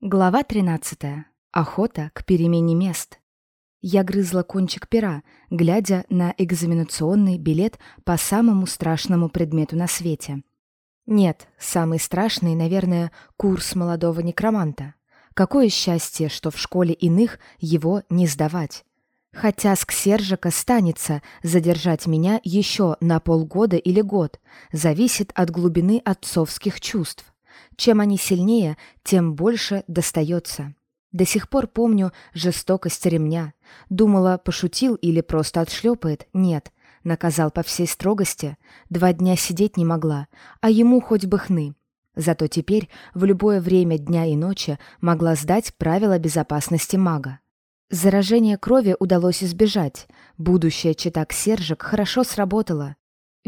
Глава 13. Охота к перемене мест. Я грызла кончик пера, глядя на экзаменационный билет по самому страшному предмету на свете. Нет, самый страшный, наверное, курс молодого некроманта. Какое счастье, что в школе иных его не сдавать. Хотя с Ксержика станется задержать меня еще на полгода или год, зависит от глубины отцовских чувств. Чем они сильнее, тем больше достается. До сих пор помню жестокость ремня. Думала, пошутил или просто отшлепает. Нет, наказал по всей строгости. Два дня сидеть не могла, а ему хоть бы хны. Зато теперь в любое время дня и ночи могла сдать правила безопасности мага. Заражение крови удалось избежать. Будущее читак Сержик хорошо сработало.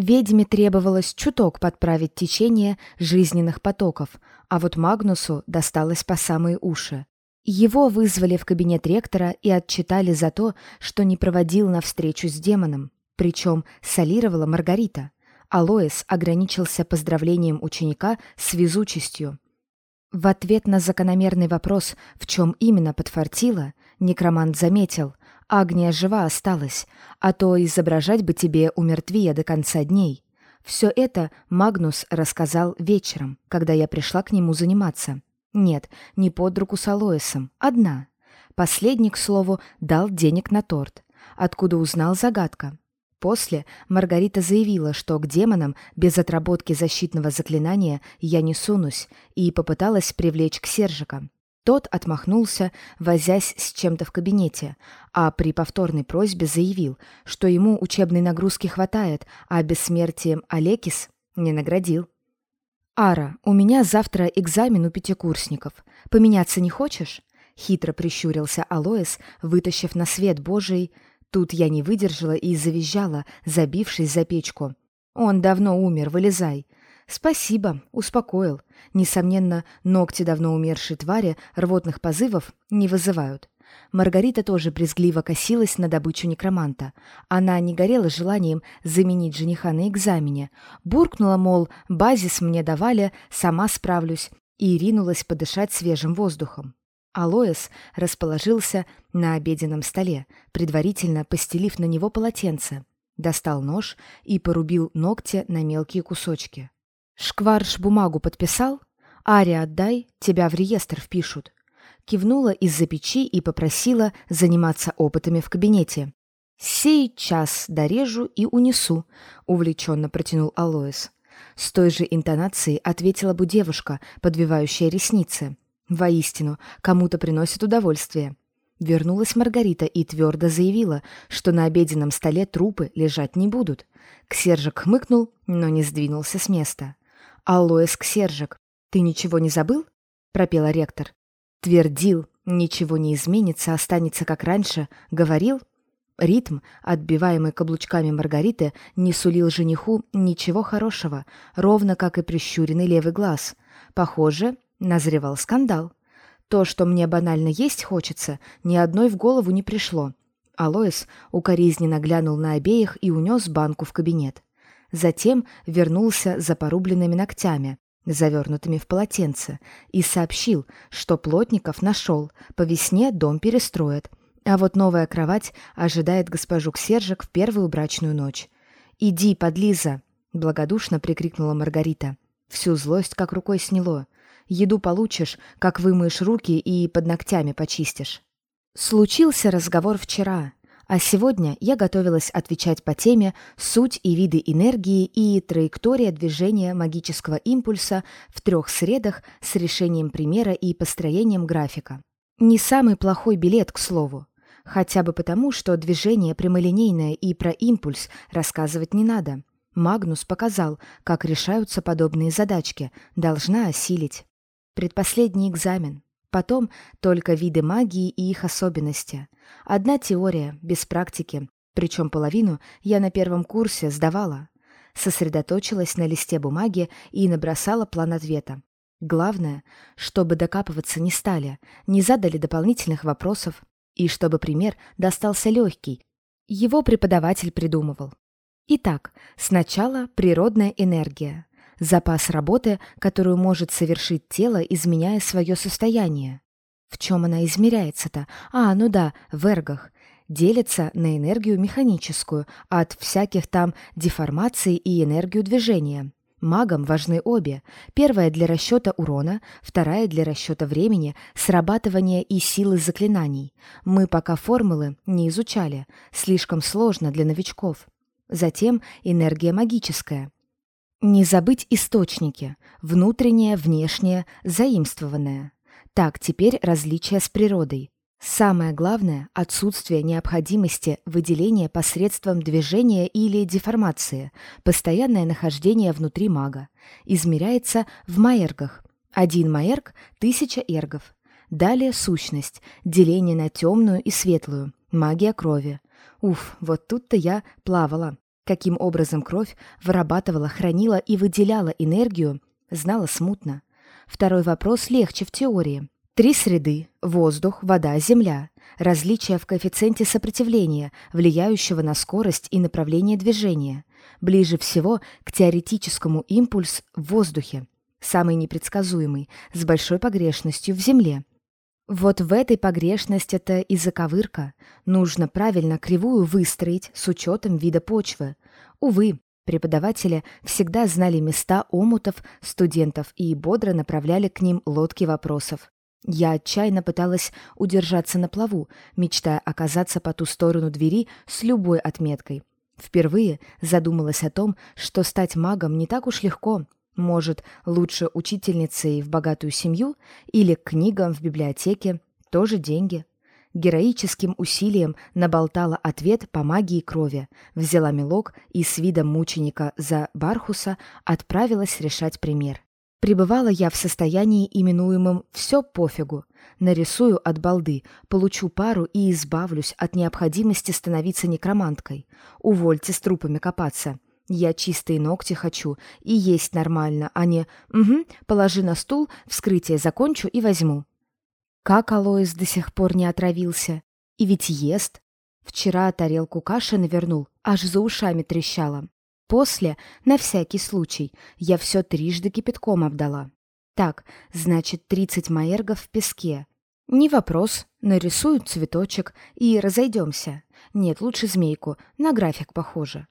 Ведьме требовалось чуток подправить течение жизненных потоков, а вот Магнусу досталось по самые уши. Его вызвали в кабинет ректора и отчитали за то, что не проводил на встречу с демоном, причем солировала Маргарита. Алоэс ограничился поздравлением ученика с везучестью. В ответ на закономерный вопрос, в чем именно подфартило, некромант заметил, Агния жива осталась, а то изображать бы тебе умертвия до конца дней. Все это Магнус рассказал вечером, когда я пришла к нему заниматься. Нет, не под руку с Алоисом, одна. Последний, к слову, дал денег на торт. Откуда узнал загадка. После Маргарита заявила, что к демонам без отработки защитного заклинания я не сунусь, и попыталась привлечь к Сержика. Тот отмахнулся, возясь с чем-то в кабинете, а при повторной просьбе заявил, что ему учебной нагрузки хватает, а бессмертием Алекис не наградил. «Ара, у меня завтра экзамен у пятикурсников. Поменяться не хочешь?» Хитро прищурился Алоэс, вытащив на свет Божий. Тут я не выдержала и завизжала, забившись за печку. «Он давно умер, вылезай!» «Спасибо, успокоил. Несомненно, ногти давно умершей твари рвотных позывов не вызывают. Маргарита тоже брезгливо косилась на добычу некроманта. Она не горела желанием заменить жениха на экзамене. Буркнула, мол, базис мне давали, сама справлюсь, и ринулась подышать свежим воздухом. Алоэс расположился на обеденном столе, предварительно постелив на него полотенце. Достал нож и порубил ногти на мелкие кусочки. «Шкварш бумагу подписал? Ари отдай, тебя в реестр впишут». Кивнула из-за печи и попросила заниматься опытами в кабинете. «Сейчас дорежу и унесу», — увлеченно протянул Алоис. С той же интонацией ответила бы девушка, подвивающая ресницы. Воистину, кому-то приносит удовольствие. Вернулась Маргарита и твердо заявила, что на обеденном столе трупы лежать не будут. Ксержик хмыкнул, но не сдвинулся с места. «Алоэс Ксержик, ты ничего не забыл?» — пропела ректор. Твердил, ничего не изменится, останется как раньше. Говорил. Ритм, отбиваемый каблучками Маргариты, не сулил жениху ничего хорошего, ровно как и прищуренный левый глаз. Похоже, назревал скандал. То, что мне банально есть хочется, ни одной в голову не пришло. Алоис укоризненно глянул на обеих и унес банку в кабинет. Затем вернулся за порубленными ногтями, завернутыми в полотенце, и сообщил, что Плотников нашел, по весне дом перестроят, а вот новая кровать ожидает госпожу Ксержик в первую брачную ночь. «Иди, подлиза!» — благодушно прикрикнула Маргарита. Всю злость как рукой сняло. «Еду получишь, как вымоешь руки и под ногтями почистишь». Случился разговор вчера, а сегодня я готовилась отвечать по теме «Суть и виды энергии и траектория движения магического импульса в трех средах с решением примера и построением графика». Не самый плохой билет, к слову. Хотя бы потому, что движение прямолинейное и про импульс рассказывать не надо. Магнус показал, как решаются подобные задачки, должна осилить. Предпоследний экзамен. Потом только виды магии и их особенности. Одна теория, без практики. Причем половину я на первом курсе сдавала. Сосредоточилась на листе бумаги и набросала план ответа. Главное, чтобы докапываться не стали, не задали дополнительных вопросов, и чтобы пример достался легкий. Его преподаватель придумывал. Итак, сначала природная энергия. Запас работы, которую может совершить тело, изменяя свое состояние. В чем она измеряется-то? А, ну да, в эргах. Делится на энергию механическую, от всяких там деформаций и энергию движения. Магам важны обе. Первая для расчета урона, вторая для расчета времени, срабатывания и силы заклинаний. Мы пока формулы не изучали, слишком сложно для новичков. Затем энергия магическая. Не забыть источники. Внутреннее, внешнее, заимствованное. Так, теперь различия с природой. Самое главное – отсутствие необходимости выделения посредством движения или деформации, постоянное нахождение внутри мага. Измеряется в маэргах. Один маэрг – тысяча эргов. Далее сущность, деление на темную и светлую, магия крови. Уф, вот тут-то я плавала. Каким образом кровь вырабатывала, хранила и выделяла энергию, знала смутно. Второй вопрос легче в теории. Три среды – воздух, вода, земля. Различия в коэффициенте сопротивления, влияющего на скорость и направление движения. Ближе всего к теоретическому импульс в воздухе. Самый непредсказуемый, с большой погрешностью в земле. Вот в этой погрешности-то и заковырка. Нужно правильно кривую выстроить с учетом вида почвы. Увы, преподаватели всегда знали места омутов студентов и бодро направляли к ним лодки вопросов. Я отчаянно пыталась удержаться на плаву, мечтая оказаться по ту сторону двери с любой отметкой. Впервые задумалась о том, что стать магом не так уж легко. Может, лучше учительницей в богатую семью или книгам в библиотеке, тоже деньги. Героическим усилием наболтала ответ по магии крови, взяла мелок и с видом мученика за Бархуса отправилась решать пример. Пребывала я в состоянии, именуемом «все пофигу». Нарисую от балды, получу пару и избавлюсь от необходимости становиться некроманткой. Увольте с трупами копаться. Я чистые ногти хочу и есть нормально, а не «угу, положи на стул, вскрытие закончу и возьму». Как Алоис до сих пор не отравился? И ведь ест. Вчера тарелку каши навернул, аж за ушами трещало. После, на всякий случай, я все трижды кипятком обдала. Так, значит, тридцать маергов в песке. Не вопрос, нарисую цветочек и разойдемся. Нет, лучше змейку, на график похоже.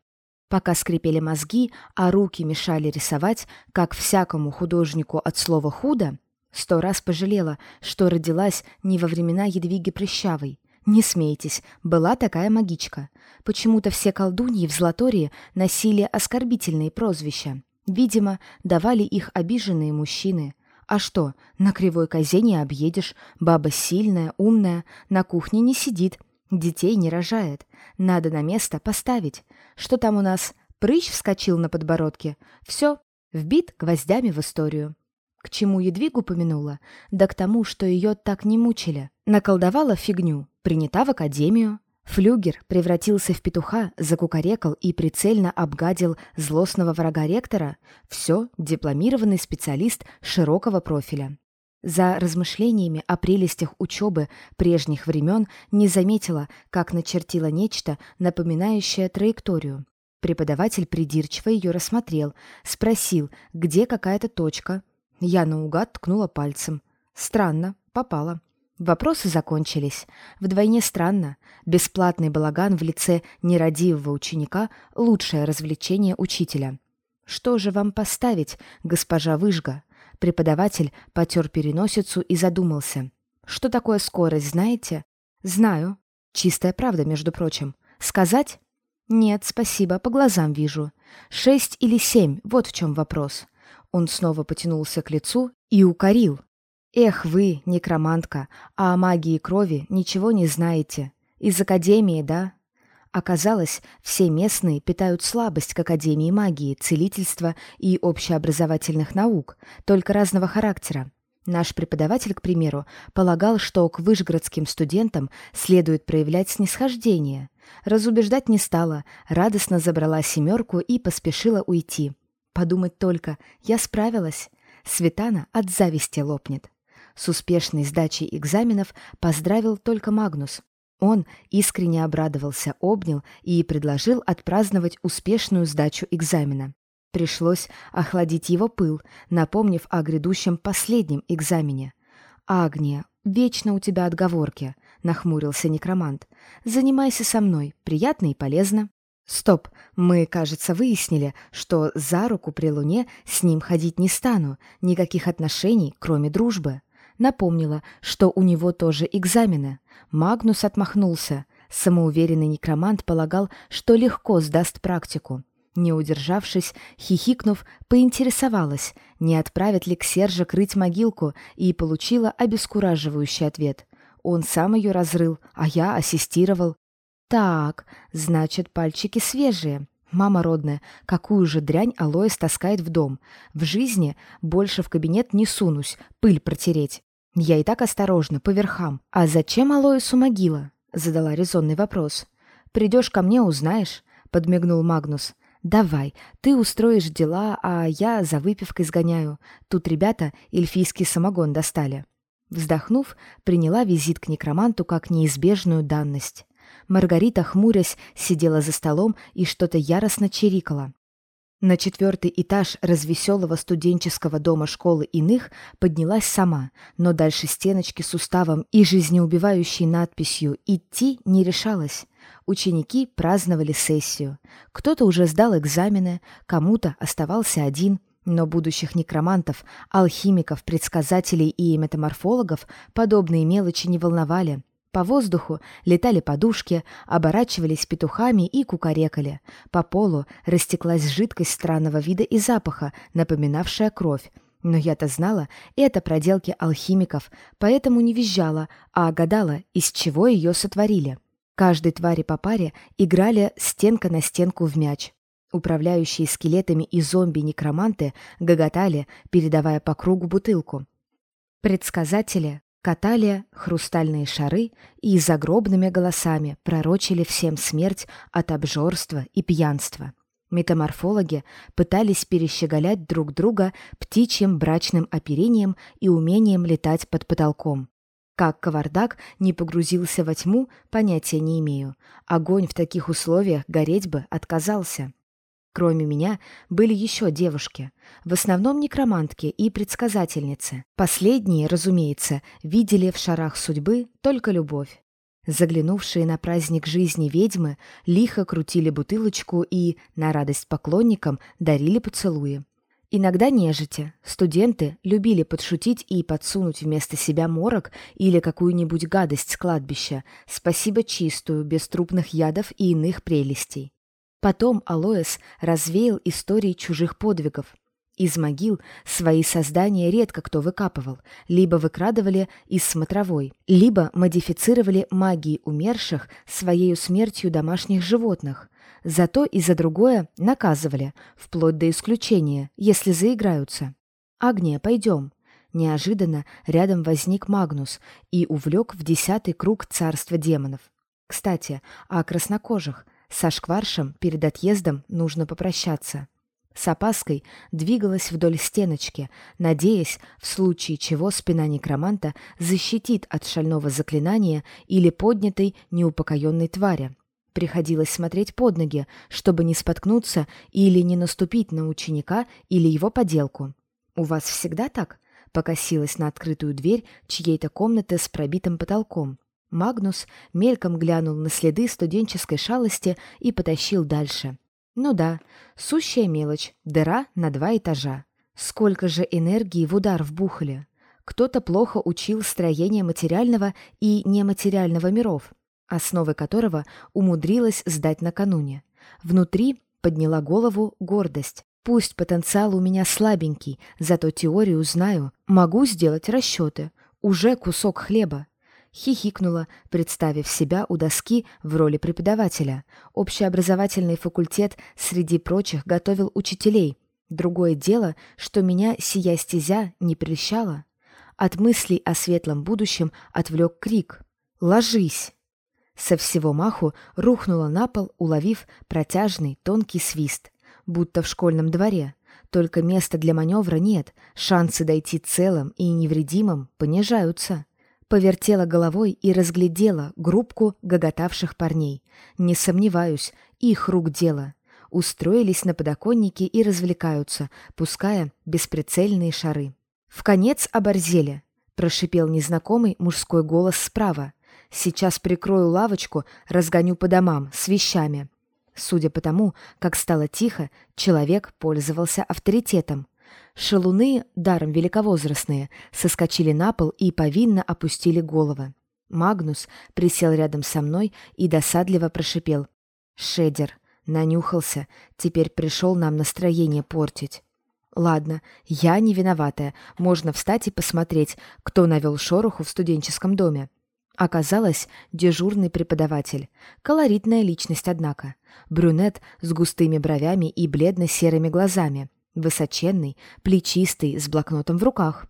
Пока скрипели мозги, а руки мешали рисовать, как всякому художнику от слова «худо», сто раз пожалела, что родилась не во времена Едвиги Прыщавой, не смейтесь, была такая магичка. Почему-то все колдуньи в Златории носили оскорбительные прозвища. Видимо, давали их обиженные мужчины. А что, на кривой козе не объедешь, баба сильная, умная, на кухне не сидит, детей не рожает. Надо на место поставить. Что там у нас? Прыщ вскочил на подбородке. Все, вбит гвоздями в историю. К чему Едвигу помянула? Да к тому, что ее так не мучили. Наколдовала фигню, принята в академию. Флюгер превратился в петуха, закукарекал и прицельно обгадил злостного врага ректора. Все, дипломированный специалист широкого профиля. За размышлениями о прелестях учебы прежних времен не заметила, как начертила нечто, напоминающее траекторию. Преподаватель придирчиво ее рассмотрел, спросил, где какая-то точка, я наугад ткнула пальцем. Странно, попала. Вопросы закончились. Вдвойне странно. Бесплатный балаган в лице нерадивого ученика — лучшее развлечение учителя. «Что же вам поставить, госпожа Выжга?» Преподаватель потер переносицу и задумался. «Что такое скорость, знаете?» «Знаю. Чистая правда, между прочим. Сказать?» «Нет, спасибо, по глазам вижу. Шесть или семь, вот в чем вопрос. Он снова потянулся к лицу и укорил. «Эх вы, некромантка, а о магии крови ничего не знаете. Из Академии, да?» Оказалось, все местные питают слабость к Академии магии, целительства и общеобразовательных наук, только разного характера. Наш преподаватель, к примеру, полагал, что к вышгородским студентам следует проявлять снисхождение. Разубеждать не стала, радостно забрала семерку и поспешила уйти. Подумать только, я справилась. Светана от зависти лопнет. С успешной сдачей экзаменов поздравил только Магнус. Он искренне обрадовался, обнял и предложил отпраздновать успешную сдачу экзамена. Пришлось охладить его пыл, напомнив о грядущем последнем экзамене. «Агния, вечно у тебя отговорки», — нахмурился некромант. «Занимайся со мной, приятно и полезно». «Стоп, мы, кажется, выяснили, что за руку при луне с ним ходить не стану, никаких отношений, кроме дружбы». Напомнила, что у него тоже экзамены. Магнус отмахнулся. Самоуверенный некромант полагал, что легко сдаст практику. Не удержавшись, хихикнув, поинтересовалась, не отправит ли к Сержа крыть могилку, и получила обескураживающий ответ. Он сам ее разрыл, а я ассистировал. Так, значит, пальчики свежие. Мама родная, какую же дрянь Алоис таскает в дом? В жизни больше в кабинет не сунусь, пыль протереть. Я и так осторожно, по верхам. А зачем Алоису могила? Задала резонный вопрос. Придешь ко мне, узнаешь, подмигнул Магнус. «Давай, ты устроишь дела, а я за выпивкой сгоняю. Тут ребята эльфийский самогон достали». Вздохнув, приняла визит к некроманту как неизбежную данность. Маргарита, хмурясь, сидела за столом и что-то яростно чирикала. На четвертый этаж развеселого студенческого дома школы иных поднялась сама, но дальше стеночки с уставом и жизнеубивающей надписью «Идти» не решалась. Ученики праздновали сессию. Кто-то уже сдал экзамены, кому-то оставался один, но будущих некромантов, алхимиков, предсказателей и метаморфологов подобные мелочи не волновали. По воздуху летали подушки, оборачивались петухами и кукарекали. По полу растеклась жидкость странного вида и запаха, напоминавшая кровь. Но я-то знала, это проделки алхимиков, поэтому не визжала, а гадала, из чего ее сотворили. Каждой твари по паре играли стенка на стенку в мяч. Управляющие скелетами и зомби-некроманты гоготали, передавая по кругу бутылку. Предсказатели катали хрустальные шары и загробными голосами пророчили всем смерть от обжорства и пьянства. Метаморфологи пытались перещеголять друг друга птичьим брачным оперением и умением летать под потолком. Как кавардак не погрузился во тьму, понятия не имею. Огонь в таких условиях гореть бы отказался. Кроме меня были еще девушки, в основном некромантки и предсказательницы. Последние, разумеется, видели в шарах судьбы только любовь. Заглянувшие на праздник жизни ведьмы лихо крутили бутылочку и, на радость поклонникам, дарили поцелуи. Иногда нежити, студенты, любили подшутить и подсунуть вместо себя морок или какую-нибудь гадость с кладбища, спасибо чистую, без трупных ядов и иных прелестей. Потом Алоэс развеял истории чужих подвигов. Из могил свои создания редко кто выкапывал, либо выкрадывали из смотровой, либо модифицировали магией умерших своей смертью домашних животных – Зато и за другое наказывали, вплоть до исключения, если заиграются. «Агния, пойдем». Неожиданно рядом возник Магнус и увлек в десятый круг царства демонов. Кстати, о краснокожих. Со Шкваршем перед отъездом нужно попрощаться. С опаской двигалась вдоль стеночки, надеясь, в случае чего спина некроманта защитит от шального заклинания или поднятой неупокоенной твари. Приходилось смотреть под ноги, чтобы не споткнуться или не наступить на ученика или его поделку. «У вас всегда так?» — покосилась на открытую дверь чьей-то комнаты с пробитым потолком. Магнус мельком глянул на следы студенческой шалости и потащил дальше. «Ну да, сущая мелочь, дыра на два этажа. Сколько же энергии в удар вбухали!» Кто-то плохо учил строение материального и нематериального миров, основы которого умудрилась сдать накануне. Внутри подняла голову гордость. Пусть потенциал у меня слабенький, зато теорию знаю, могу сделать расчеты. Уже кусок хлеба. Хихикнула, представив себя у доски в роли преподавателя. Общеобразовательный факультет среди прочих готовил учителей. Другое дело, что меня сия стезя не прельщала. От мыслей о светлом будущем отвлек крик. «Ложись!» Со всего маху рухнула на пол, уловив протяжный тонкий свист, будто в школьном дворе. Только места для маневра нет, шансы дойти целым и невредимым понижаются. Повертела головой и разглядела группку гоготавших парней. Не сомневаюсь, их рук дело. устроились на подоконнике и развлекаются, пуская бесприцельные шары. «В конец оборзели!» — прошипел незнакомый мужской голос справа. «Сейчас прикрою лавочку, разгоню по домам с вещами». Судя по тому, как стало тихо, человек пользовался авторитетом. Шалуны, даром великовозрастные, соскочили на пол и повинно опустили головы. Магнус присел рядом со мной и досадливо прошипел. «Шедер, нанюхался, теперь пришел нам настроение портить». «Ладно, я не виноватая, можно встать и посмотреть, кто навел шороху в студенческом доме». Оказалось, дежурный преподаватель. Колоритная личность, однако. Брюнет с густыми бровями и бледно-серыми глазами. Высоченный, плечистый, с блокнотом в руках.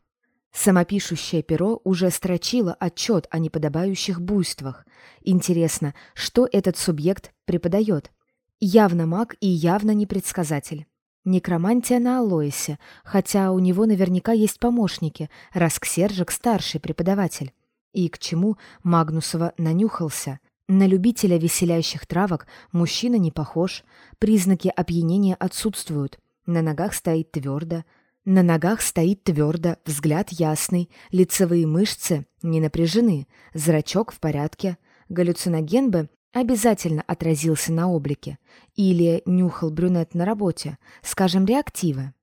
Самопишущее перо уже строчило отчет о неподобающих буйствах. Интересно, что этот субъект преподает? Явно маг и явно непредсказатель. Некромантия на Алоисе, хотя у него наверняка есть помощники, раз Ксержик старший преподаватель. И к чему Магнусова нанюхался? На любителя веселящих травок мужчина не похож, признаки опьянения отсутствуют, на ногах стоит твердо, на ногах стоит твердо, взгляд ясный, лицевые мышцы не напряжены, зрачок в порядке. Галлюциноген бы обязательно отразился на облике. Или нюхал брюнет на работе, скажем, реактивы.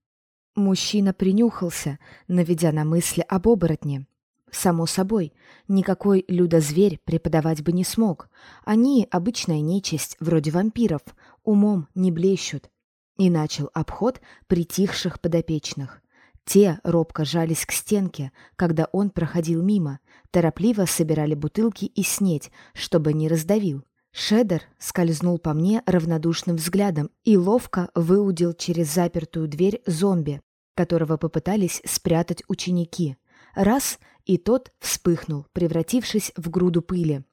Мужчина принюхался, наведя на мысли об оборотне. Само собой, никакой людозверь преподавать бы не смог. Они — обычная нечисть, вроде вампиров, умом не блещут и начал обход притихших подопечных. Те робко жались к стенке, когда он проходил мимо, торопливо собирали бутылки и снеть, чтобы не раздавил. Шедер скользнул по мне равнодушным взглядом и ловко выудил через запертую дверь зомби, которого попытались спрятать ученики. Раз — и тот вспыхнул, превратившись в груду пыли.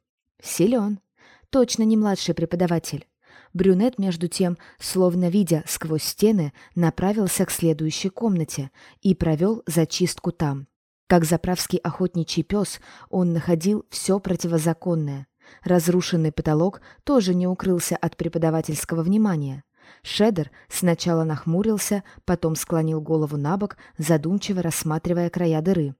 Силен. Точно не младший преподаватель. Брюнет, между тем, словно видя сквозь стены, направился к следующей комнате и провел зачистку там. Как заправский охотничий пес, он находил все противозаконное. Разрушенный потолок тоже не укрылся от преподавательского внимания. Шедер сначала нахмурился, потом склонил голову на бок, задумчиво рассматривая края дыры.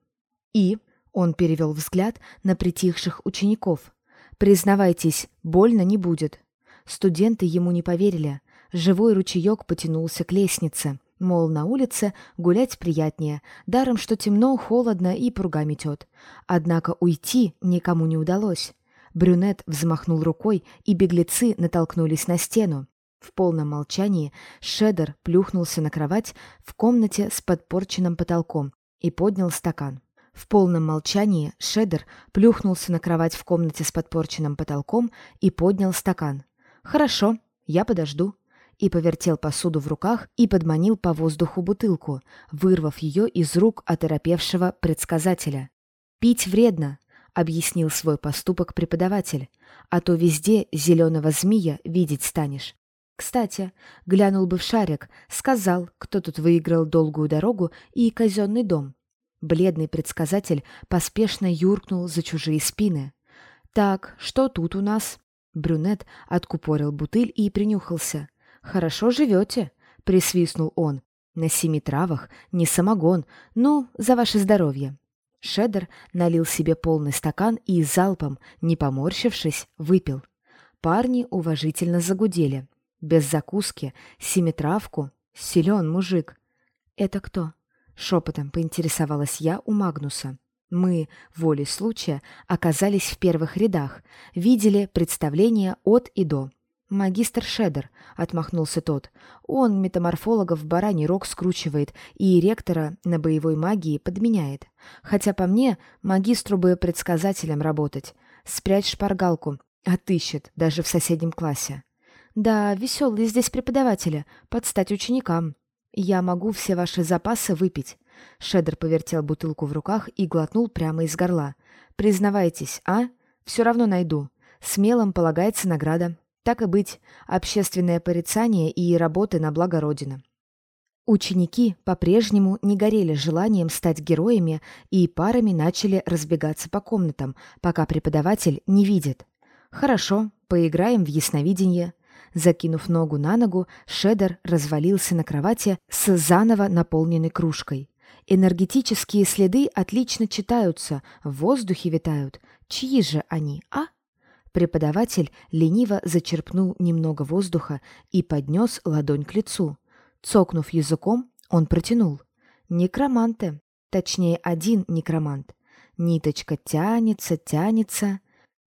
И он перевел взгляд на притихших учеников. «Признавайтесь, больно не будет. Студенты ему не поверили. Живой ручеек потянулся к лестнице. Мол, на улице гулять приятнее, даром, что темно, холодно и пурга метет. Однако уйти никому не удалось. Брюнет взмахнул рукой, и беглецы натолкнулись на стену. В полном молчании Шедер плюхнулся на кровать в комнате с подпорченным потолком и поднял стакан. В полном молчании Шедер плюхнулся на кровать в комнате с подпорченным потолком и поднял стакан. «Хорошо, я подожду». И повертел посуду в руках и подманил по воздуху бутылку, вырвав ее из рук оторопевшего предсказателя. «Пить вредно», — объяснил свой поступок преподаватель, «а то везде зеленого змея видеть станешь». Кстати, глянул бы в шарик, сказал, кто тут выиграл долгую дорогу и казенный дом. Бледный предсказатель поспешно юркнул за чужие спины. «Так, что тут у нас?» Брюнет откупорил бутыль и принюхался. «Хорошо живете», — присвистнул он. «На семи травах, не самогон, ну, за ваше здоровье». Шедер налил себе полный стакан и залпом, не поморщившись, выпил. Парни уважительно загудели. Без закуски, семитравку, силен мужик. «Это кто?» — шепотом поинтересовалась я у Магнуса. Мы, волей случая, оказались в первых рядах, видели представление от и до. «Магистр Шедер», — отмахнулся тот. «Он метаморфологов в бараний рог скручивает и ректора на боевой магии подменяет. Хотя, по мне, магистру бы предсказателем работать. Спрячь шпаргалку, отыщет, даже в соседнем классе». «Да, веселые здесь преподаватели, подстать ученикам. Я могу все ваши запасы выпить. Шедер повертел бутылку в руках и глотнул прямо из горла. «Признавайтесь, а? Все равно найду. Смелым полагается награда. Так и быть, общественное порицание и работы на благо Родины». Ученики по-прежнему не горели желанием стать героями и парами начали разбегаться по комнатам, пока преподаватель не видит. «Хорошо, поиграем в ясновидение». Закинув ногу на ногу, Шедер развалился на кровати с заново наполненной кружкой. Энергетические следы отлично читаются, в воздухе витают. Чьи же они, а? Преподаватель лениво зачерпнул немного воздуха и поднес ладонь к лицу. Цокнув языком, он протянул. Некроманты. Точнее, один некромант. Ниточка тянется, тянется.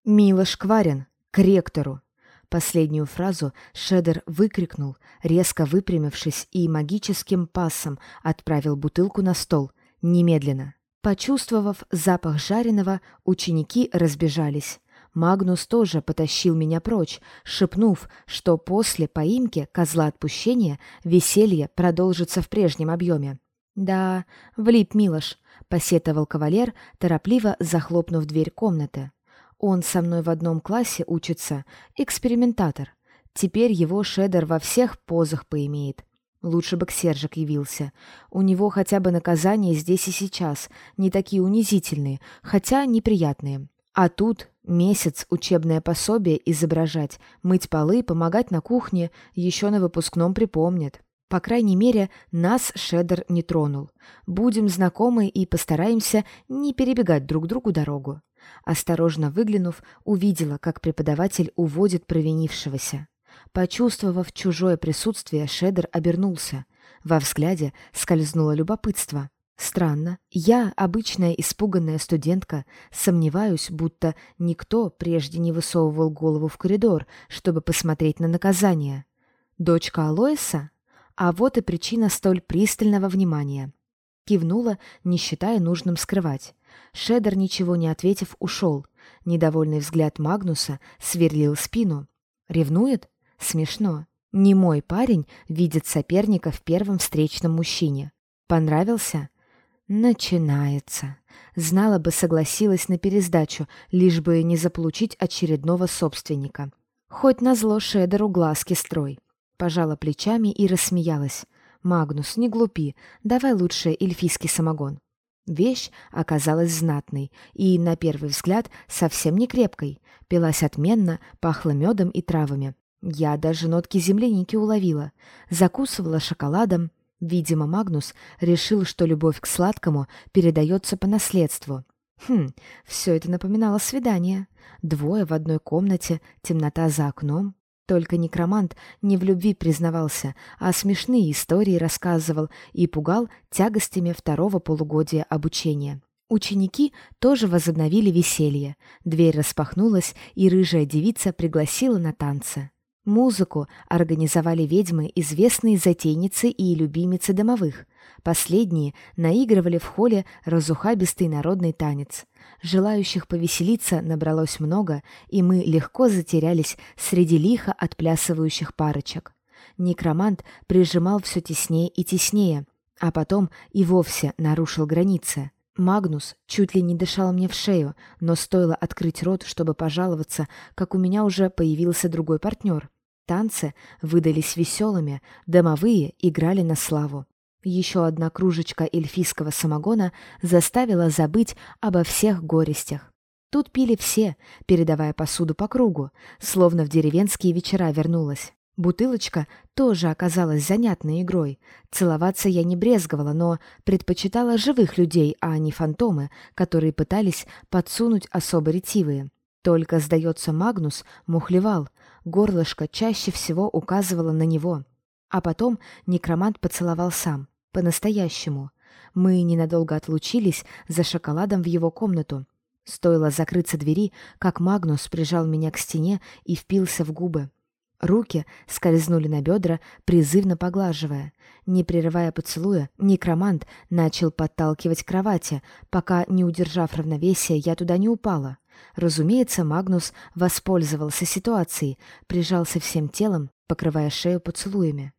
Мило Шкварин, к ректору. Последнюю фразу Шедер выкрикнул, резко выпрямившись и магическим пассом отправил бутылку на стол. Немедленно. Почувствовав запах жареного, ученики разбежались. Магнус тоже потащил меня прочь, шепнув, что после поимки козла отпущения веселье продолжится в прежнем объеме. «Да, влип Милош», — посетовал кавалер, торопливо захлопнув дверь комнаты. Он со мной в одном классе учится, экспериментатор. Теперь его шедер во всех позах поимеет. Лучше бы к Сержик явился. У него хотя бы наказания здесь и сейчас, не такие унизительные, хотя неприятные. А тут месяц учебное пособие изображать, мыть полы, помогать на кухне, еще на выпускном припомнят. По крайней мере, нас Шедер не тронул. Будем знакомы и постараемся не перебегать друг другу дорогу. Осторожно выглянув, увидела, как преподаватель уводит провинившегося. Почувствовав чужое присутствие, Шедер обернулся. Во взгляде скользнуло любопытство. Странно. Я, обычная испуганная студентка, сомневаюсь, будто никто прежде не высовывал голову в коридор, чтобы посмотреть на наказание. Дочка Алоиса? А вот и причина столь пристального внимания. Кивнула, не считая нужным скрывать. Шедер, ничего не ответив, ушел. Недовольный взгляд Магнуса сверлил спину. Ревнует? Смешно. Не мой парень видит соперника в первом встречном мужчине. Понравился? Начинается. Знала бы, согласилась на пересдачу, лишь бы не заполучить очередного собственника. Хоть назло Шедеру глазки строй. Пожала плечами и рассмеялась. «Магнус, не глупи, давай лучше эльфийский самогон». Вещь оказалась знатной и, на первый взгляд, совсем не крепкой. Пилась отменно, пахла медом и травами. Я даже нотки земляники уловила. Закусывала шоколадом. Видимо, Магнус решил, что любовь к сладкому передается по наследству. Хм, все это напоминало свидание. Двое в одной комнате, темнота за окном. Только некромант не в любви признавался, а смешные истории рассказывал и пугал тягостями второго полугодия обучения. Ученики тоже возобновили веселье. Дверь распахнулась, и рыжая девица пригласила на танцы. Музыку организовали ведьмы, известные затейницы и любимицы домовых. Последние наигрывали в холле разухабистый народный танец. Желающих повеселиться набралось много, и мы легко затерялись среди лихо отплясывающих парочек. Некромант прижимал все теснее и теснее, а потом и вовсе нарушил границы. Магнус чуть ли не дышал мне в шею, но стоило открыть рот, чтобы пожаловаться, как у меня уже появился другой партнер. Танцы выдались веселыми, домовые играли на славу. Еще одна кружечка эльфийского самогона заставила забыть обо всех горестях. Тут пили все, передавая посуду по кругу, словно в деревенские вечера вернулась. Бутылочка тоже оказалась занятной игрой. Целоваться я не брезговала, но предпочитала живых людей, а не фантомы, которые пытались подсунуть особо ретивые. Только, сдается, Магнус мухлевал, горлышко чаще всего указывало на него. А потом некромант поцеловал сам. По-настоящему. Мы ненадолго отлучились за шоколадом в его комнату. Стоило закрыться двери, как Магнус прижал меня к стене и впился в губы. Руки скользнули на бедра, призывно поглаживая. Не прерывая поцелуя, некромант начал подталкивать к кровати, пока, не удержав равновесия, я туда не упала. Разумеется, Магнус воспользовался ситуацией, прижался всем телом, покрывая шею поцелуями.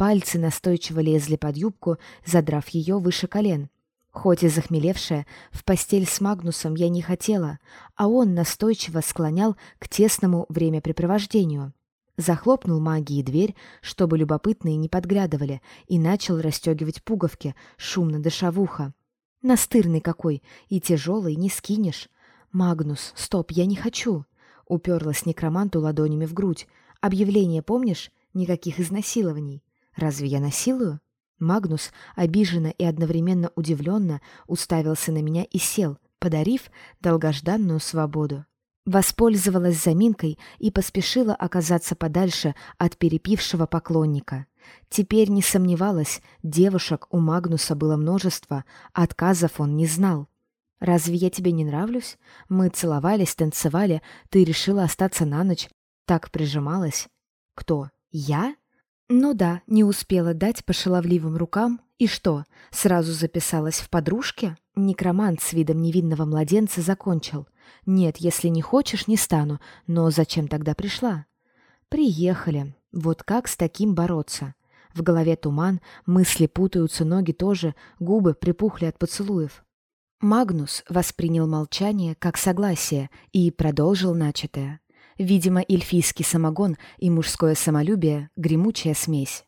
Пальцы настойчиво лезли под юбку, задрав ее выше колен. Хоть и захмелевшая, в постель с Магнусом я не хотела, а он настойчиво склонял к тесному времяпрепровождению. Захлопнул магией дверь, чтобы любопытные не подглядывали, и начал расстегивать пуговки, шумно дыша в ухо. Настырный какой, и тяжелый не скинешь. «Магнус, стоп, я не хочу!» Уперлась некроманту ладонями в грудь, Объявление помнишь? Никаких изнасилований. Разве я насилую? Магнус, обиженно и одновременно удивленно, уставился на меня и сел, подарив долгожданную свободу. Воспользовалась заминкой и поспешила оказаться подальше от перепившего поклонника. Теперь не сомневалась, девушек у Магнуса было множество, отказов он не знал. «Разве я тебе не нравлюсь? Мы целовались, танцевали, ты решила остаться на ночь, так прижималась». «Кто? Я?» «Ну да, не успела дать по шаловливым рукам. И что, сразу записалась в подружке?» Некромант с видом невинного младенца закончил. «Нет, если не хочешь, не стану. Но зачем тогда пришла?» «Приехали. Вот как с таким бороться?» В голове туман, мысли путаются, ноги тоже, губы припухли от поцелуев. Магнус воспринял молчание как согласие и продолжил начатое. Видимо, эльфийский самогон и мужское самолюбие — гремучая смесь.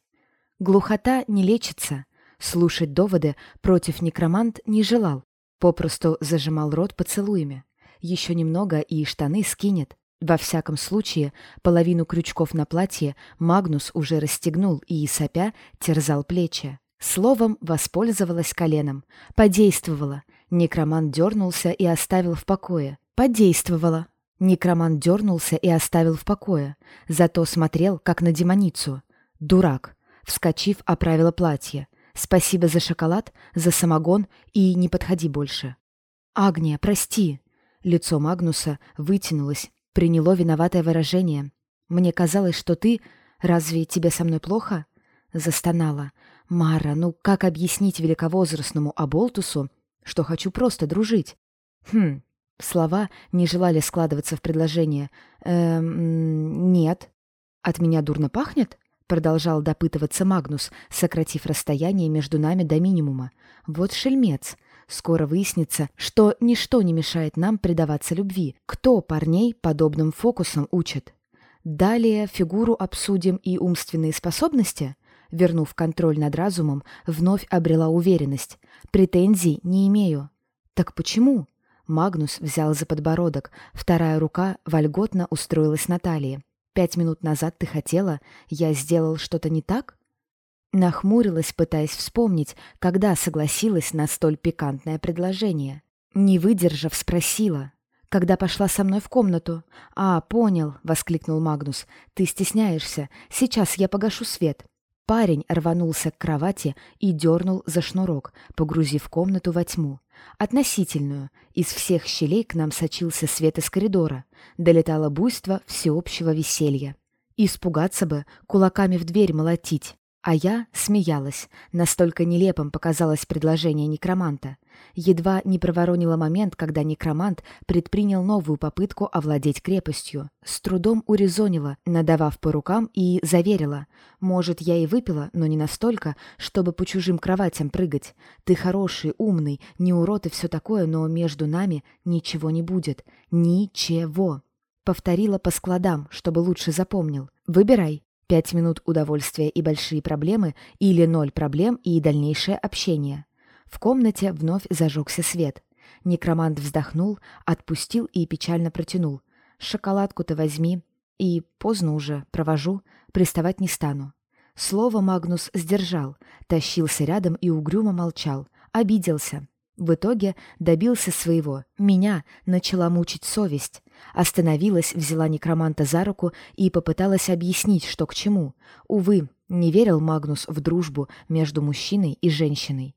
Глухота не лечится. Слушать доводы против некромант не желал, попросту зажимал рот поцелуями. Еще немного и штаны скинет. Во всяком случае, половину крючков на платье Магнус уже расстегнул и, сопя, терзал плечи. Словом, воспользовалась коленом. Подействовала. Некромант дернулся и оставил в покое. Подействовала. Некромант дернулся и оставил в покое. Зато смотрел, как на демоницу. Дурак. Вскочив, оправила платье. Спасибо за шоколад, за самогон и не подходи больше. «Агния, прости!» Лицо Магнуса вытянулось, приняло виноватое выражение. «Мне казалось, что ты... Разве тебе со мной плохо?» Застонала. «Мара, ну как объяснить великовозрастному Аболтусу, что хочу просто дружить?» «Хм...» Слова не желали складываться в предложение. «Эм... Нет». «От меня дурно пахнет?» Продолжал допытываться Магнус, сократив расстояние между нами до минимума. «Вот шельмец. Скоро выяснится, что ничто не мешает нам предаваться любви. Кто парней подобным фокусом учит? Далее фигуру обсудим и умственные способности? Вернув контроль над разумом, вновь обрела уверенность. Претензий не имею. Так почему? Магнус взял за подбородок, вторая рука вольготно устроилась на талии. «Пять минут назад ты хотела, я сделал что-то не так?» Нахмурилась, пытаясь вспомнить, когда согласилась на столь пикантное предложение. Не выдержав, спросила. «Когда пошла со мной в комнату?» «А, понял», — воскликнул Магнус. «Ты стесняешься. Сейчас я погашу свет». Парень рванулся к кровати и дернул за шнурок, погрузив комнату во тьму. Относительную. Из всех щелей к нам сочился свет из коридора. Долетало буйство всеобщего веселья. Испугаться бы, кулаками в дверь молотить. А я смеялась. Настолько нелепым показалось предложение некроманта. Едва не проворонила момент, когда некромант предпринял новую попытку овладеть крепостью. С трудом урезонила, надавав по рукам и заверила. «Может, я и выпила, но не настолько, чтобы по чужим кроватям прыгать. Ты хороший, умный, не урод и все такое, но между нами ничего не будет. Ничего!» Повторила по складам, чтобы лучше запомнил. «Выбирай». Пять минут удовольствия и большие проблемы или ноль проблем и дальнейшее общение. В комнате вновь зажегся свет. Некромант вздохнул, отпустил и печально протянул. «Шоколадку-то возьми. И поздно уже, провожу, приставать не стану». Слово Магнус сдержал, тащился рядом и угрюмо молчал. Обиделся. В итоге добился своего. Меня начала мучить совесть. Остановилась, взяла некроманта за руку и попыталась объяснить, что к чему. Увы, не верил Магнус в дружбу между мужчиной и женщиной.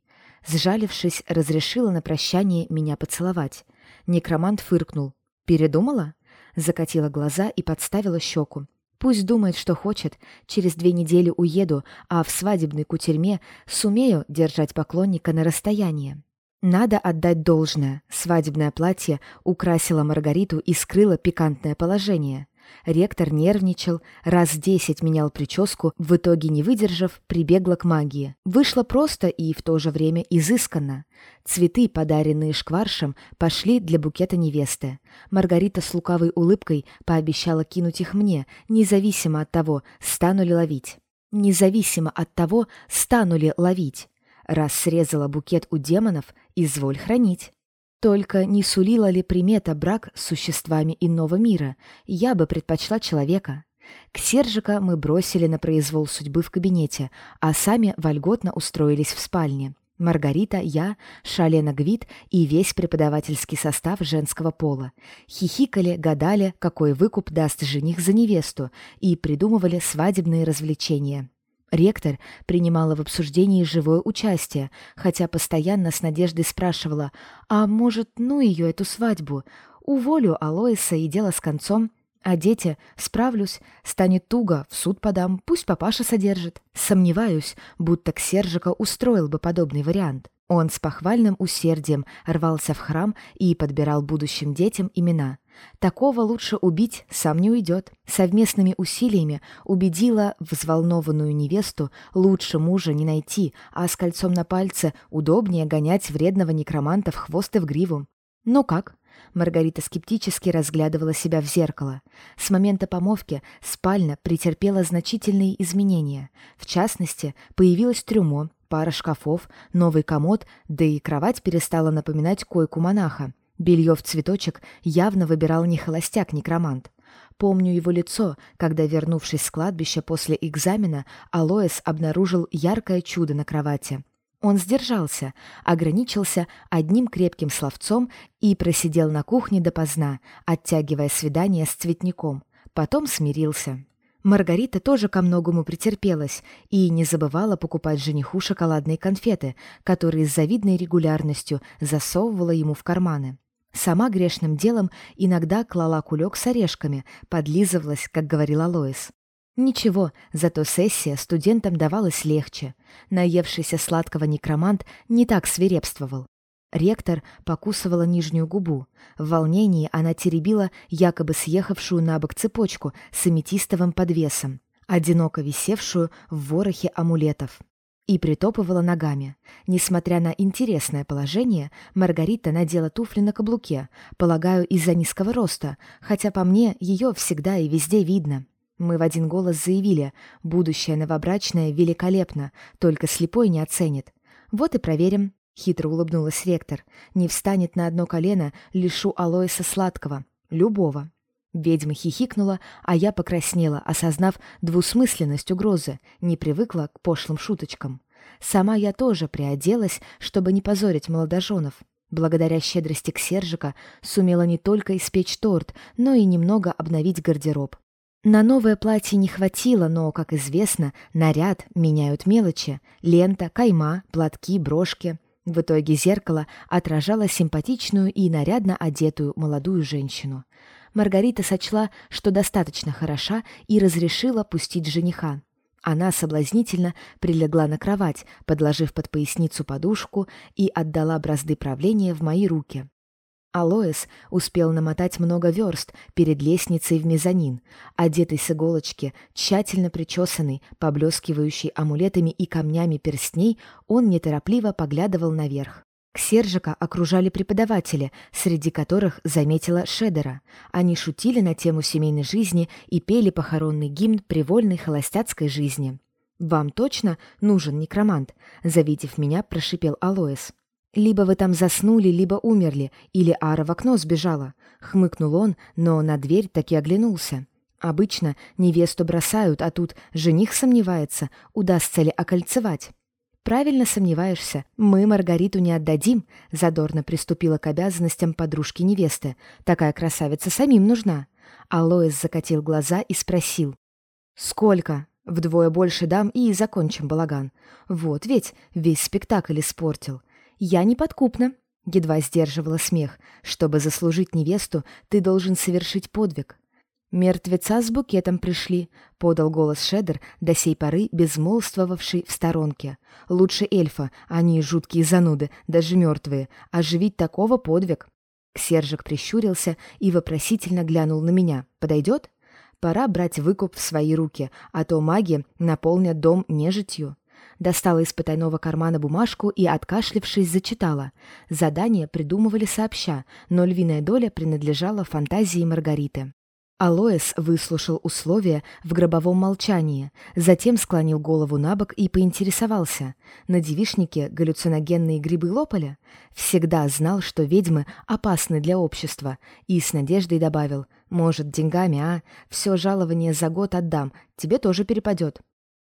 Сжалившись, разрешила на прощание меня поцеловать. Некромант фыркнул. «Передумала?» Закатила глаза и подставила щеку. Пусть думает, что хочет. Через две недели уеду, а в свадебной кутерьме сумею держать поклонника на расстоянии. Надо отдать должное. Свадебное платье украсило Маргариту и скрыло пикантное положение. Ректор нервничал, раз десять менял прическу, в итоге не выдержав, прибегла к магии. Вышло просто и в то же время изысканно. Цветы, подаренные шкваршем, пошли для букета невесты. Маргарита с лукавой улыбкой пообещала кинуть их мне, независимо от того, стану ли ловить. Независимо от того, стану ли ловить. Раз срезала букет у демонов, изволь хранить. Только не сулила ли примета брак с существами иного мира, я бы предпочла человека. Ксержика мы бросили на произвол судьбы в кабинете, а сами вольготно устроились в спальне. Маргарита, я, Шалена Гвит и весь преподавательский состав женского пола. Хихикали, гадали, какой выкуп даст жених за невесту, и придумывали свадебные развлечения. Ректор принимала в обсуждении живое участие, хотя постоянно с надеждой спрашивала, «А может, ну ее, эту свадьбу? Уволю Алоиса и дело с концом. А дети, справлюсь, станет туго, в суд подам, пусть папаша содержит. Сомневаюсь, будто Ксержика устроил бы подобный вариант. Он с похвальным усердием рвался в храм и подбирал будущим детям имена. Такого лучше убить, сам не уйдет. Совместными усилиями убедила взволнованную невесту лучше мужа не найти, а с кольцом на пальце удобнее гонять вредного некроманта в хвост и в гриву. Ну как? Маргарита скептически разглядывала себя в зеркало. С момента помовки спальня претерпела значительные изменения. В частности, появилось трюмо, пара шкафов, новый комод, да и кровать перестала напоминать койку монаха. Белье в цветочек явно выбирал не холостяк-некромант. Помню его лицо, когда, вернувшись с кладбища после экзамена, Алоэс обнаружил яркое чудо на кровати. Он сдержался, ограничился одним крепким словцом и просидел на кухне допоздна, оттягивая свидание с цветником. Потом смирился. Маргарита тоже ко многому претерпелась и не забывала покупать жениху шоколадные конфеты, которые с завидной регулярностью засовывала ему в карманы. Сама грешным делом иногда клала кулек с орешками, подлизывалась, как говорила Лоис. Ничего, зато сессия студентам давалась легче. Наевшийся сладкого некромант не так свирепствовал. Ректор покусывала нижнюю губу. В волнении она теребила якобы съехавшую на бок цепочку с аметистовым подвесом, одиноко висевшую в ворохе амулетов. И притопывала ногами. Несмотря на интересное положение, Маргарита надела туфли на каблуке, полагаю, из-за низкого роста, хотя по мне ее всегда и везде видно. Мы в один голос заявили, будущее новобрачное великолепно, только слепой не оценит. Вот и проверим. Хитро улыбнулась ректор. Не встанет на одно колено, лишу Алоиса сладкого. Любого. Ведьма хихикнула, а я покраснела, осознав двусмысленность угрозы, не привыкла к пошлым шуточкам. Сама я тоже приоделась, чтобы не позорить молодоженов. Благодаря щедрости Ксержика сумела не только испечь торт, но и немного обновить гардероб. На новое платье не хватило, но, как известно, наряд меняют мелочи. Лента, кайма, платки, брошки. В итоге зеркало отражало симпатичную и нарядно одетую молодую женщину. Маргарита сочла, что достаточно хороша, и разрешила пустить жениха. Она соблазнительно прилегла на кровать, подложив под поясницу подушку и отдала бразды правления в мои руки. Алоэс успел намотать много верст перед лестницей в мезонин, одетый с иголочки, тщательно причесанный, поблескивающий амулетами и камнями перстней, он неторопливо поглядывал наверх. Ксержика окружали преподаватели, среди которых заметила Шедера. Они шутили на тему семейной жизни и пели похоронный гимн привольной холостяцкой жизни. «Вам точно нужен некромант?» Завидев меня, прошипел Алоэс. «Либо вы там заснули, либо умерли, или Ара в окно сбежала», — хмыкнул он, но на дверь таки оглянулся. «Обычно невесту бросают, а тут жених сомневается, удастся ли окольцевать». «Правильно сомневаешься. Мы Маргариту не отдадим», — задорно приступила к обязанностям подружки невесты. «Такая красавица самим нужна». Алоэс закатил глаза и спросил. «Сколько?» «Вдвое больше дам и закончим балаган. Вот ведь весь спектакль испортил. «Я неподкупна», — едва сдерживала смех. «Чтобы заслужить невесту, ты должен совершить подвиг». «Мертвеца с букетом пришли», — подал голос Шедер, до сей поры безмолвствовавший в сторонке. «Лучше эльфа, они жуткие зануды, даже мертвые. Оживить такого подвиг». Сержик прищурился и вопросительно глянул на меня. «Подойдет?» «Пора брать выкуп в свои руки, а то маги наполнят дом нежитью». Достала из потайного кармана бумажку и, откашлившись, зачитала. Задание придумывали сообща, но львиная доля принадлежала фантазии Маргариты. Алоэс выслушал условия в гробовом молчании, затем склонил голову на бок и поинтересовался. На девишнике галлюциногенные грибы лопали? Всегда знал, что ведьмы опасны для общества, и с надеждой добавил, «Может, деньгами, а? Все жалование за год отдам, тебе тоже перепадет».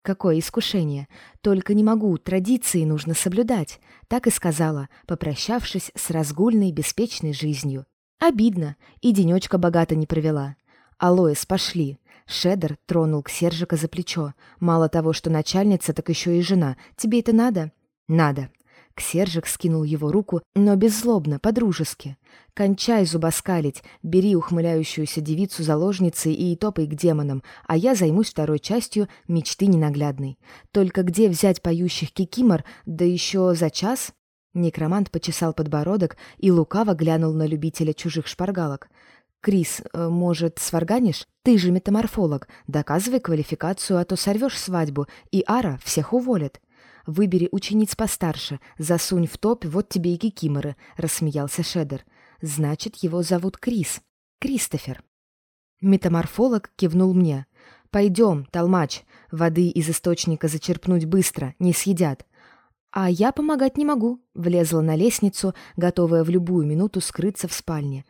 Какое искушение! Только не могу, традиции нужно соблюдать, так и сказала, попрощавшись с разгульной, беспечной жизнью. Обидно, и денечка богато не провела. «Алоис, пошли!» Шедер тронул Ксержика за плечо. «Мало того, что начальница, так еще и жена. Тебе это надо?» «Надо». Ксержик скинул его руку, но беззлобно, по-дружески. «Кончай зубоскалить, бери ухмыляющуюся девицу заложницей и топай к демонам, а я займусь второй частью мечты ненаглядной. Только где взять поющих кикимор, да еще за час?» Некромант почесал подбородок и лукаво глянул на любителя чужих шпаргалок. «Крис, э, может, сварганишь? Ты же метаморфолог. Доказывай квалификацию, а то сорвешь свадьбу, и Ара всех уволит. Выбери учениц постарше, засунь в топ, вот тебе и кикиморы», — рассмеялся Шедер. «Значит, его зовут Крис. Кристофер». Метаморфолог кивнул мне. «Пойдем, толмач, воды из источника зачерпнуть быстро, не съедят». «А я помогать не могу», — влезла на лестницу, готовая в любую минуту скрыться в спальне.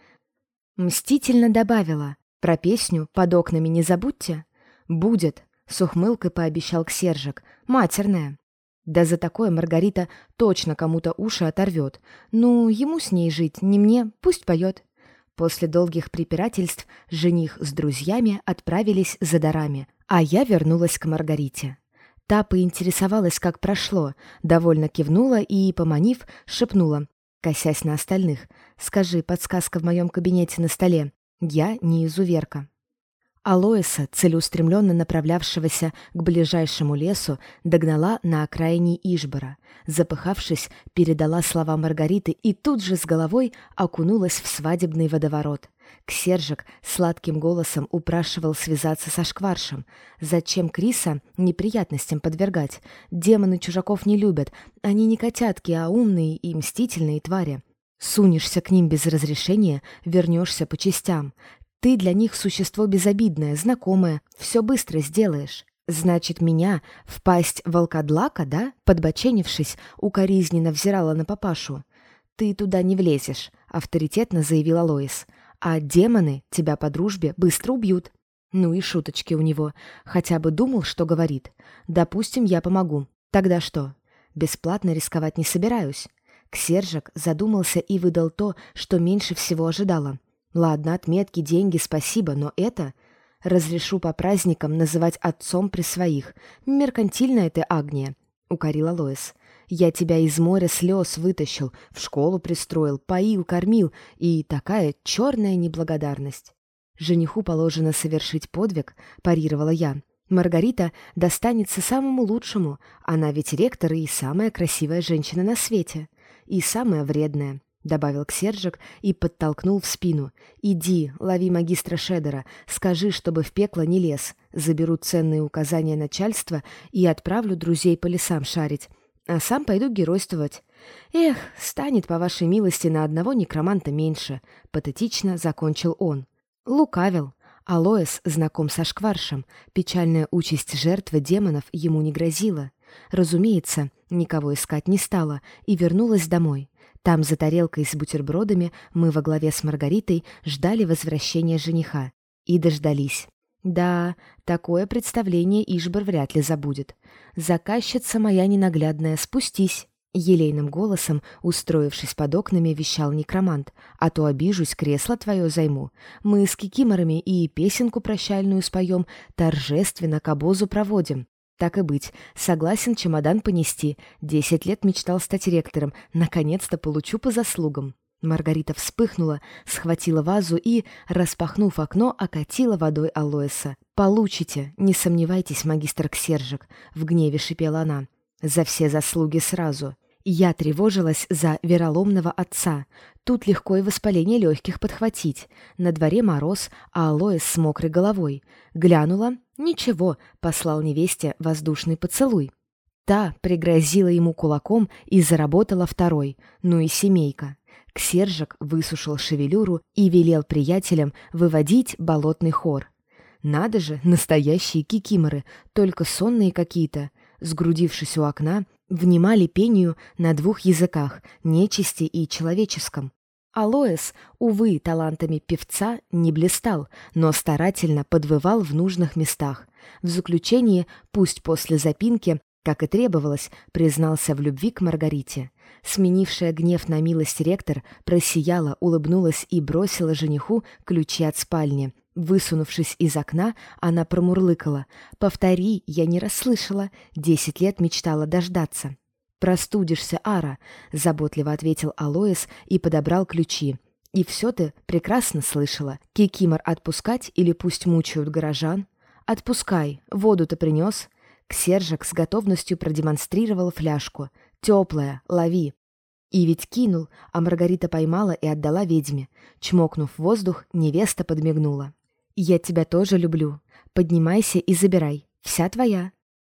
Мстительно добавила. «Про песню под окнами не забудьте». «Будет», — с ухмылкой пообещал Ксержик. «Матерная». Да за такое Маргарита точно кому-то уши оторвет. Ну, ему с ней жить, не мне, пусть поет. После долгих препирательств жених с друзьями отправились за дарами, а я вернулась к Маргарите. Та поинтересовалась, как прошло, довольно кивнула и, поманив, шепнула косясь на остальных. «Скажи, подсказка в моем кабинете на столе. Я не изуверка». Алоэса, целеустремленно направлявшегося к ближайшему лесу, догнала на окраине Ишбора. Запыхавшись, передала слова Маргариты и тут же с головой окунулась в свадебный водоворот. Ксержик сладким голосом упрашивал связаться со Шкваршем. Зачем Криса неприятностям подвергать? Демоны чужаков не любят. Они не котятки, а умные и мстительные твари. Сунешься к ним без разрешения, вернешься по частям. Ты для них существо безобидное, знакомое, все быстро сделаешь. Значит, меня впасть волкодлака, да? Подбоченившись, укоризненно взирала на папашу. Ты туда не влезешь, авторитетно заявила Лоис. А демоны тебя по дружбе быстро убьют. Ну и шуточки у него. Хотя бы думал, что говорит. Допустим, я помогу. Тогда что? Бесплатно рисковать не собираюсь. Ксержик задумался и выдал то, что меньше всего ожидала. Ладно, отметки, деньги, спасибо, но это... Разрешу по праздникам называть отцом при своих. Меркантильная ты, Агния, — укорила Лоис. Я тебя из моря слез вытащил, в школу пристроил, поил, кормил, и такая черная неблагодарность. Жениху положено совершить подвиг, парировала я. Маргарита достанется самому лучшему, она ведь ректор и самая красивая женщина на свете. И самая вредная, — добавил Ксержик и подтолкнул в спину. «Иди, лови магистра Шедера, скажи, чтобы в пекло не лез. Заберу ценные указания начальства и отправлю друзей по лесам шарить а сам пойду геройствовать. Эх, станет, по вашей милости, на одного некроманта меньше, патетично закончил он. Лукавил. Алоэс знаком со Шкваршем. Печальная участь жертвы демонов ему не грозила. Разумеется, никого искать не стала и вернулась домой. Там за тарелкой с бутербродами мы во главе с Маргаритой ждали возвращения жениха. И дождались. Да, такое представление Ишбор вряд ли забудет. Заказчица моя ненаглядная, спустись. Елейным голосом, устроившись под окнами, вещал некромант. «А то обижусь, кресло твое займу. Мы с кикиморами и песенку прощальную споем, торжественно к обозу проводим. Так и быть, согласен чемодан понести. Десять лет мечтал стать ректором, наконец-то получу по заслугам». Маргарита вспыхнула, схватила вазу и, распахнув окно, окатила водой Алоэса. «Получите, не сомневайтесь, магистр Ксержик», — в гневе шипела она. «За все заслуги сразу». Я тревожилась за вероломного отца. Тут легко и воспаление легких подхватить. На дворе мороз, а Алоэс с мокрой головой. Глянула — ничего, послал невесте воздушный поцелуй. Та пригрозила ему кулаком и заработала второй, ну и семейка. Ксержик высушил шевелюру и велел приятелям выводить болотный хор. Надо же, настоящие кикиморы, только сонные какие-то. Сгрудившись у окна, внимали пению на двух языках — нечисти и человеческом. Алоэс, увы, талантами певца не блистал, но старательно подвывал в нужных местах. В заключении, пусть после запинки, как и требовалось, признался в любви к Маргарите. Сменившая гнев на милость ректор просияла, улыбнулась и бросила жениху ключи от спальни. Высунувшись из окна, она промурлыкала. «Повтори, я не расслышала. Десять лет мечтала дождаться». «Простудишься, Ара», — заботливо ответил Алоис и подобрал ключи. «И все ты прекрасно слышала. Кикимор отпускать или пусть мучают горожан?» «Отпускай. Воду-то принес?» Ксержик с готовностью продемонстрировал фляжку. «Теплая. Лови». И ведь кинул, а Маргарита поймала и отдала ведьме. Чмокнув воздух, невеста подмигнула. «Я тебя тоже люблю. Поднимайся и забирай. Вся твоя».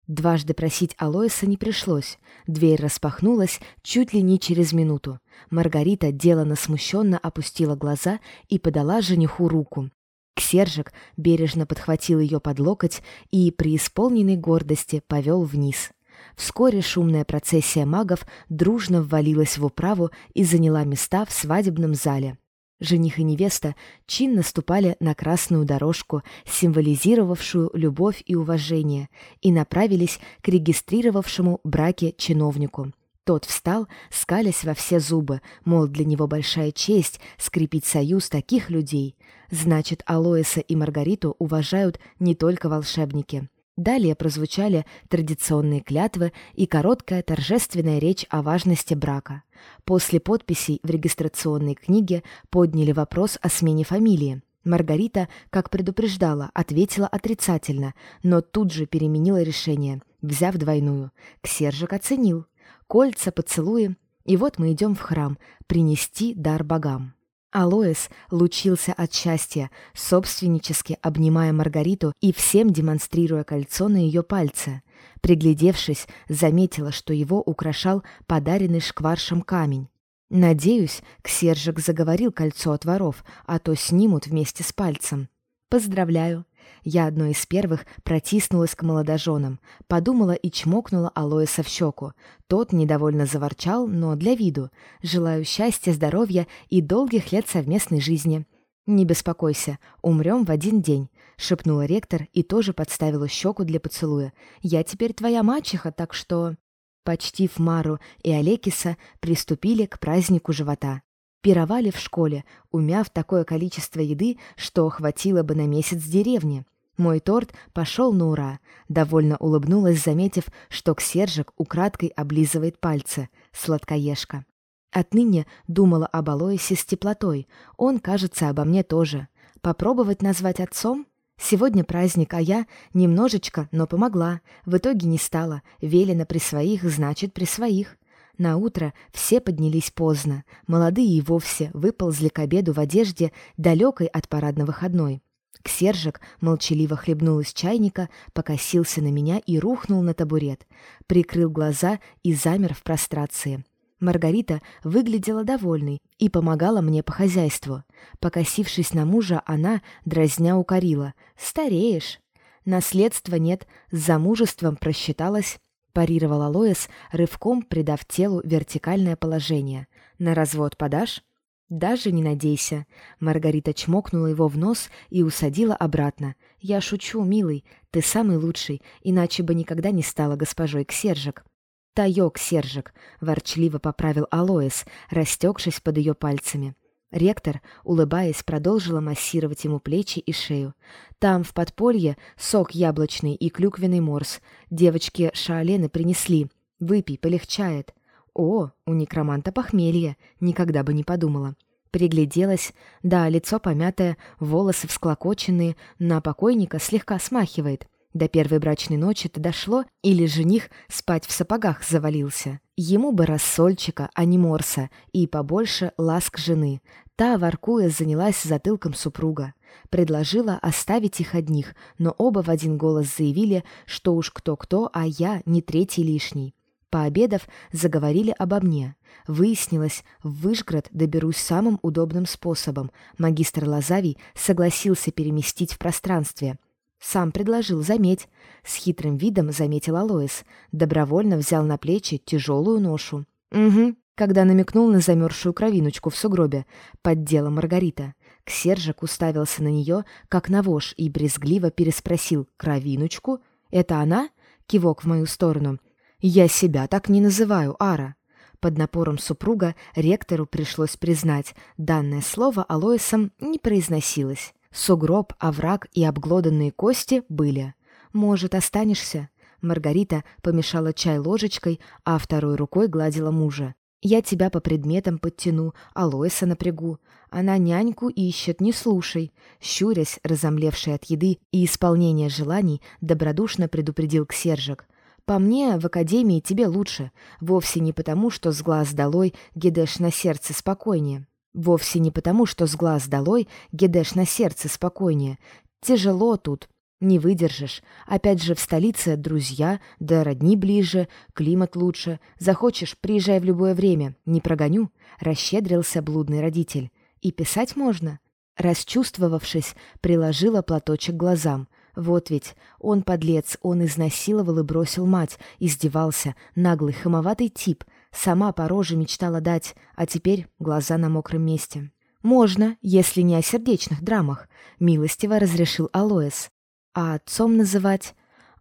Дважды просить Алоиса не пришлось. Дверь распахнулась чуть ли не через минуту. Маргарита делано смущенно опустила глаза и подала жениху руку. Ксержик бережно подхватил ее под локоть и при исполненной гордости повел вниз. Вскоре шумная процессия магов дружно ввалилась в управу и заняла места в свадебном зале. Жених и невеста чинно ступали на красную дорожку, символизировавшую любовь и уважение, и направились к регистрировавшему браке чиновнику. Тот встал, скалясь во все зубы, мол, для него большая честь скрепить союз таких людей. Значит, Алоиса и Маргариту уважают не только волшебники. Далее прозвучали традиционные клятвы и короткая торжественная речь о важности брака. После подписей в регистрационной книге подняли вопрос о смене фамилии. Маргарита, как предупреждала, ответила отрицательно, но тут же переменила решение, взяв двойную. Ксержик оценил. Кольца, поцелуи. И вот мы идем в храм, принести дар богам. Алоэс лучился от счастья, собственнически обнимая Маргариту и всем демонстрируя кольцо на ее пальце. Приглядевшись, заметила, что его украшал подаренный шкваршем камень. Надеюсь, Ксержик заговорил кольцо от воров, а то снимут вместе с пальцем. Поздравляю. Я одной из первых протиснулась к молодоженам, подумала и чмокнула Алоиса в щеку. Тот недовольно заворчал, но для виду. Желаю счастья, здоровья и долгих лет совместной жизни. «Не беспокойся, умрем в один день», — шепнула ректор и тоже подставила щеку для поцелуя. «Я теперь твоя мачеха, так что...» Почтив Мару и Алекиса, приступили к празднику живота. Пировали в школе, умяв такое количество еды, что хватило бы на месяц деревни. Мой торт пошел на ура. Довольно улыбнулась, заметив, что Ксержик украдкой облизывает пальцы. Сладкоежка. Отныне думала об Алоисе с теплотой. Он, кажется, обо мне тоже. Попробовать назвать отцом? Сегодня праздник, а я немножечко, но помогла. В итоге не стала. Велено при своих, значит, при своих. На утро все поднялись поздно. Молодые и вовсе выползли к обеду в одежде, далекой от парадно-выходной. Ксержик молчаливо хлебнул из чайника, покосился на меня и рухнул на табурет. Прикрыл глаза и замер в прострации. Маргарита выглядела довольной и помогала мне по хозяйству. Покосившись на мужа, она, дразня, укорила. «Стареешь». Наследства нет, с замужеством просчиталась парировал Алоэс, рывком придав телу вертикальное положение. «На развод подашь?» «Даже не надейся». Маргарита чмокнула его в нос и усадила обратно. «Я шучу, милый, ты самый лучший, иначе бы никогда не стала госпожой Ксержик». «Таёк, Сержик», — ворчливо поправил Алоэс, растекшись под ее пальцами. Ректор, улыбаясь, продолжила массировать ему плечи и шею. Там, в подполье, сок яблочный и клюквенный морс. Девочки шаолены принесли. Выпей, полегчает. О, у некроманта похмелье. Никогда бы не подумала. Пригляделась. Да, лицо помятое, волосы всклокоченные, на покойника слегка смахивает. До первой брачной ночи-то дошло, или жених спать в сапогах завалился. Ему бы рассольчика, а не морса, и побольше ласк жены. Та, воркуя, занялась затылком супруга. Предложила оставить их одних, но оба в один голос заявили, что уж кто-кто, а я не третий лишний. Пообедав, заговорили обо мне. Выяснилось, в Вышград доберусь самым удобным способом. Магистр Лазавий согласился переместить в пространстве. Сам предложил, заметь. С хитрым видом заметил Алоис. Добровольно взял на плечи тяжелую ношу. «Угу», когда намекнул на замерзшую кровиночку в сугробе, поддела Маргарита. Ксержик уставился на нее, как на вож, и брезгливо переспросил «Кровиночку? Это она?» Кивок в мою сторону. «Я себя так не называю, Ара». Под напором супруга ректору пришлось признать, данное слово Алоисом не произносилось. Сугроб, овраг и обглоданные кости были. «Может, останешься?» Маргарита помешала чай ложечкой, а второй рукой гладила мужа. «Я тебя по предметам подтяну, Алоиса напрягу. Она няньку ищет, не слушай». Щурясь, разомлевший от еды и исполнения желаний, добродушно предупредил Ксержик. По мне, в академии тебе лучше. Вовсе не потому, что с глаз долой гедеш на сердце спокойнее. Вовсе не потому, что с глаз долой гедеш на сердце спокойнее. Тяжело тут, не выдержишь. Опять же, в столице друзья, да родни ближе, климат лучше. Захочешь, приезжай в любое время. Не прогоню. Расщедрился блудный родитель. И писать можно. Расчувствовавшись, приложила платочек к глазам. Вот ведь, он подлец, он изнасиловал и бросил мать, издевался, наглый, хамоватый тип. Сама по роже мечтала дать, а теперь глаза на мокром месте. «Можно, если не о сердечных драмах», — милостиво разрешил Алоэс. «А отцом называть?»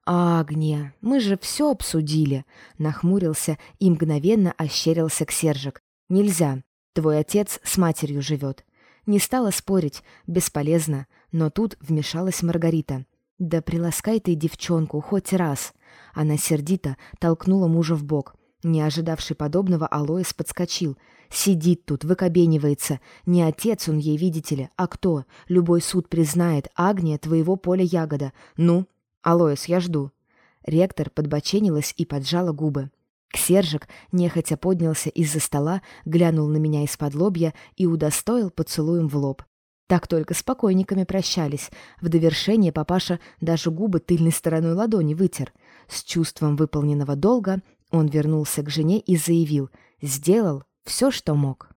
«Агния, мы же все обсудили», — нахмурился и мгновенно ощерился к Сержик. «Нельзя. Твой отец с матерью живет». Не стала спорить, бесполезно, но тут вмешалась Маргарита. «Да приласкай ты девчонку хоть раз!» Она сердито толкнула мужа в бок. Не ожидавший подобного, Алоис подскочил. Сидит тут, выкобенивается. Не отец он ей, видите ли, а кто? Любой суд признает. Агния твоего поля ягода. Ну, Алоис, я жду. Ректор подбоченилась и поджала губы. Ксержик нехотя поднялся из-за стола, глянул на меня из-под лобья и удостоил поцелуем в лоб. Так только с покойниками прощались. В довершение папаша даже губы тыльной стороной ладони вытер. С чувством выполненного долга он вернулся к жене и заявил «Сделал все, что мог».